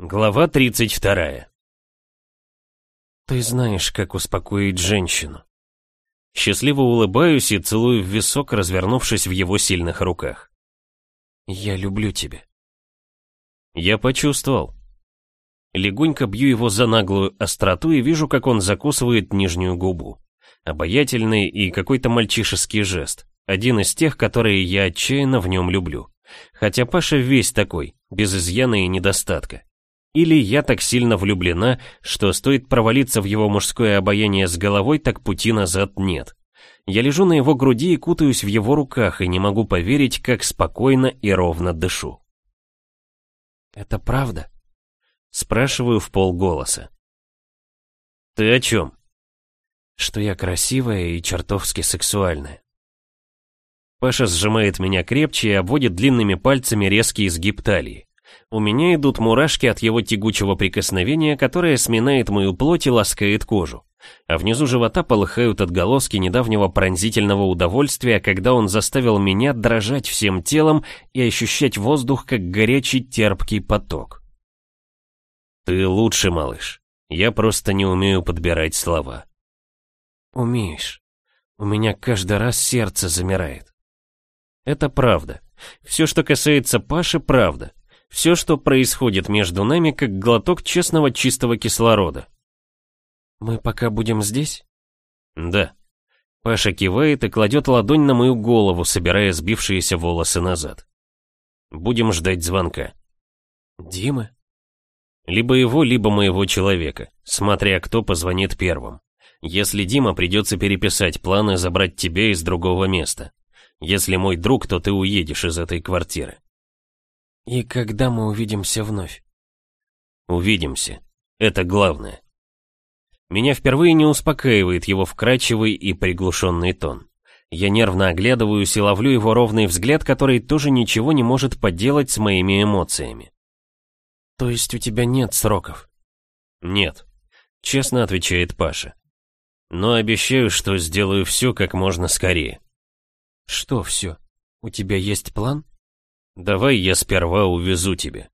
Глава 32. Ты знаешь, как успокоить женщину. Счастливо улыбаюсь и целую в висок, развернувшись в его сильных руках. Я люблю тебя. Я почувствовал. Легонько бью его за наглую остроту и вижу, как он закусывает нижнюю губу. Обаятельный и какой-то мальчишеский жест. Один из тех, которые я отчаянно в нем люблю. Хотя Паша весь такой, без изъяна и недостатка. Или я так сильно влюблена, что стоит провалиться в его мужское обаяние с головой, так пути назад нет. Я лежу на его груди и кутаюсь в его руках, и не могу поверить, как спокойно и ровно дышу. «Это правда?» Спрашиваю в полголоса. «Ты о чем?» «Что я красивая и чертовски сексуальная». Паша сжимает меня крепче и обводит длинными пальцами резкий изгиб талии. У меня идут мурашки от его тягучего прикосновения, которое сминает мою плоть и ласкает кожу. А внизу живота полыхают отголоски недавнего пронзительного удовольствия, когда он заставил меня дрожать всем телом и ощущать воздух, как горячий терпкий поток. «Ты лучше, малыш. Я просто не умею подбирать слова». «Умеешь. У меня каждый раз сердце замирает». Это правда. Все, что касается Паши, правда. Все, что происходит между нами, как глоток честного чистого кислорода. «Мы пока будем здесь?» «Да». Паша кивает и кладет ладонь на мою голову, собирая сбившиеся волосы назад. «Будем ждать звонка». «Димы?» Либо его, либо моего человека, смотря кто позвонит первым. Если Дима, придется переписать планы забрать тебя из другого места. Если мой друг, то ты уедешь из этой квартиры. «И когда мы увидимся вновь?» «Увидимся. Это главное». Меня впервые не успокаивает его вкрадчивый и приглушенный тон. Я нервно оглядываюсь и ловлю его ровный взгляд, который тоже ничего не может поделать с моими эмоциями. «То есть у тебя нет сроков?» «Нет», — честно отвечает Паша. «Но обещаю, что сделаю все как можно скорее». «Что все? У тебя есть план?» «Давай я сперва увезу тебя».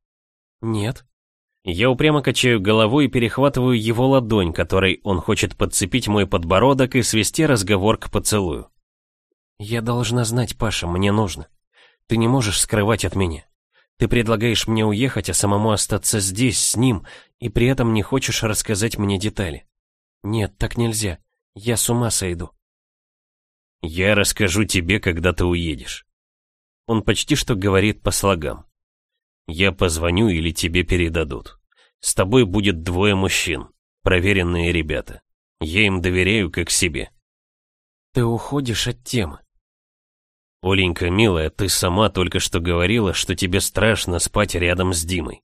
«Нет». Я упрямо качаю головой и перехватываю его ладонь, которой он хочет подцепить мой подбородок и свести разговор к поцелую. «Я должна знать, Паша, мне нужно. Ты не можешь скрывать от меня. Ты предлагаешь мне уехать, а самому остаться здесь, с ним, и при этом не хочешь рассказать мне детали. Нет, так нельзя. Я с ума сойду». «Я расскажу тебе, когда ты уедешь. Он почти что говорит по слогам. «Я позвоню или тебе передадут. С тобой будет двое мужчин, проверенные ребята. Я им доверяю как себе». «Ты уходишь от темы». «Оленька, милая, ты сама только что говорила, что тебе страшно спать рядом с Димой,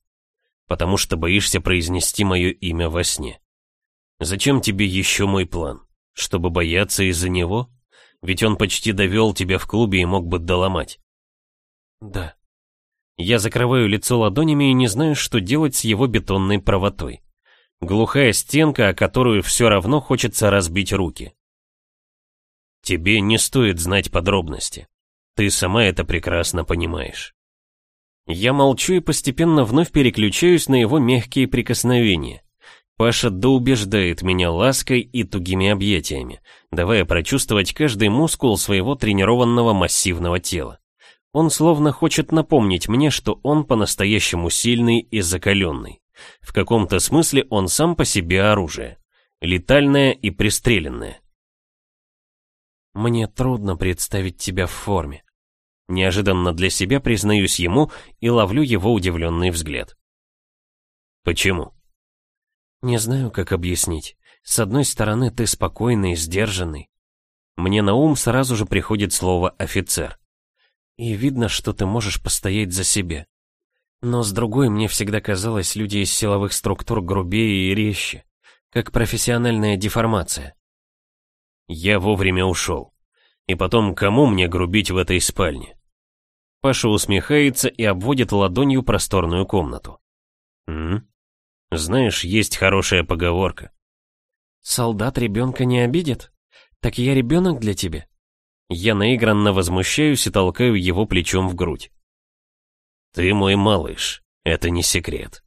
потому что боишься произнести мое имя во сне. Зачем тебе еще мой план? Чтобы бояться из-за него? Ведь он почти довел тебя в клубе и мог бы доломать. Да. Я закрываю лицо ладонями и не знаю, что делать с его бетонной правотой. Глухая стенка, о которую все равно хочется разбить руки. Тебе не стоит знать подробности. Ты сама это прекрасно понимаешь. Я молчу и постепенно вновь переключаюсь на его мягкие прикосновения. Паша доубеждает меня лаской и тугими объятиями, давая прочувствовать каждый мускул своего тренированного массивного тела. Он словно хочет напомнить мне, что он по-настоящему сильный и закаленный. В каком-то смысле он сам по себе оружие. Летальное и пристреленное. «Мне трудно представить тебя в форме». Неожиданно для себя признаюсь ему и ловлю его удивленный взгляд. «Почему?» «Не знаю, как объяснить. С одной стороны, ты спокойный, сдержанный. Мне на ум сразу же приходит слово «офицер». И видно, что ты можешь постоять за себя. Но с другой, мне всегда казалось, люди из силовых структур грубее и резче, как профессиональная деформация. Я вовремя ушел. И потом, кому мне грубить в этой спальне? Паша усмехается и обводит ладонью просторную комнату. М? Знаешь, есть хорошая поговорка. Солдат ребенка не обидит? Так я ребенок для тебя? Я наигранно возмущаюсь и толкаю его плечом в грудь. «Ты мой малыш, это не секрет».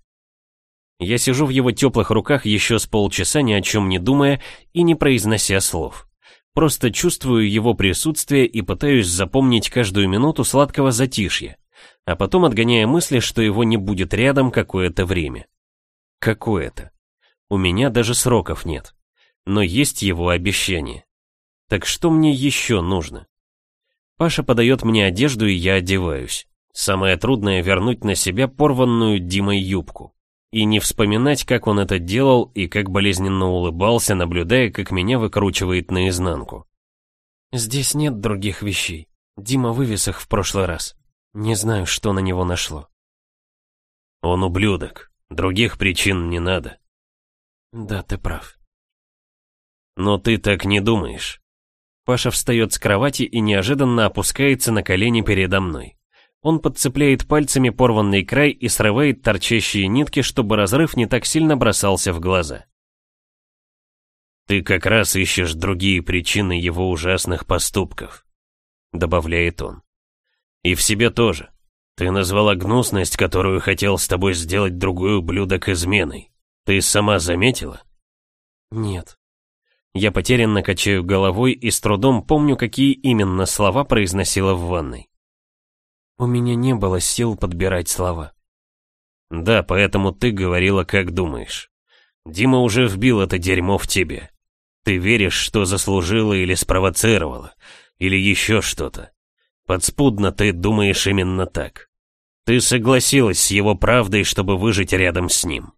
Я сижу в его теплых руках еще с полчаса, ни о чем не думая и не произнося слов. Просто чувствую его присутствие и пытаюсь запомнить каждую минуту сладкого затишья, а потом отгоняя мысли, что его не будет рядом какое-то время. Какое-то. У меня даже сроков нет. Но есть его обещание. Так что мне еще нужно? Паша подает мне одежду, и я одеваюсь. Самое трудное вернуть на себя порванную Димой юбку. И не вспоминать, как он это делал и как болезненно улыбался, наблюдая, как меня выкручивает наизнанку. Здесь нет других вещей. Дима вывез их в прошлый раз. Не знаю, что на него нашло. Он ублюдок. Других причин не надо. Да, ты прав. Но ты так не думаешь. Паша встает с кровати и неожиданно опускается на колени передо мной. Он подцепляет пальцами порванный край и срывает торчащие нитки, чтобы разрыв не так сильно бросался в глаза. «Ты как раз ищешь другие причины его ужасных поступков», — добавляет он. «И в себе тоже. Ты назвала гнусность, которую хотел с тобой сделать другой ублюдок изменой. Ты сама заметила?» «Нет». Я потерянно качаю головой и с трудом помню, какие именно слова произносила в ванной. У меня не было сил подбирать слова. Да, поэтому ты говорила, как думаешь. Дима уже вбил это дерьмо в тебе. Ты веришь, что заслужила или спровоцировала, или еще что-то. Подспудно ты думаешь именно так. Ты согласилась с его правдой, чтобы выжить рядом с ним.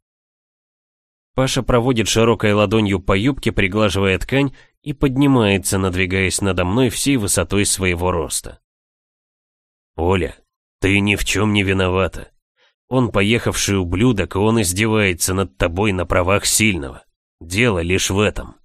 Паша проводит широкой ладонью по юбке, приглаживая ткань, и поднимается, надвигаясь надо мной всей высотой своего роста. «Оля, ты ни в чем не виновата. Он поехавший ублюдок, и он издевается над тобой на правах сильного. Дело лишь в этом».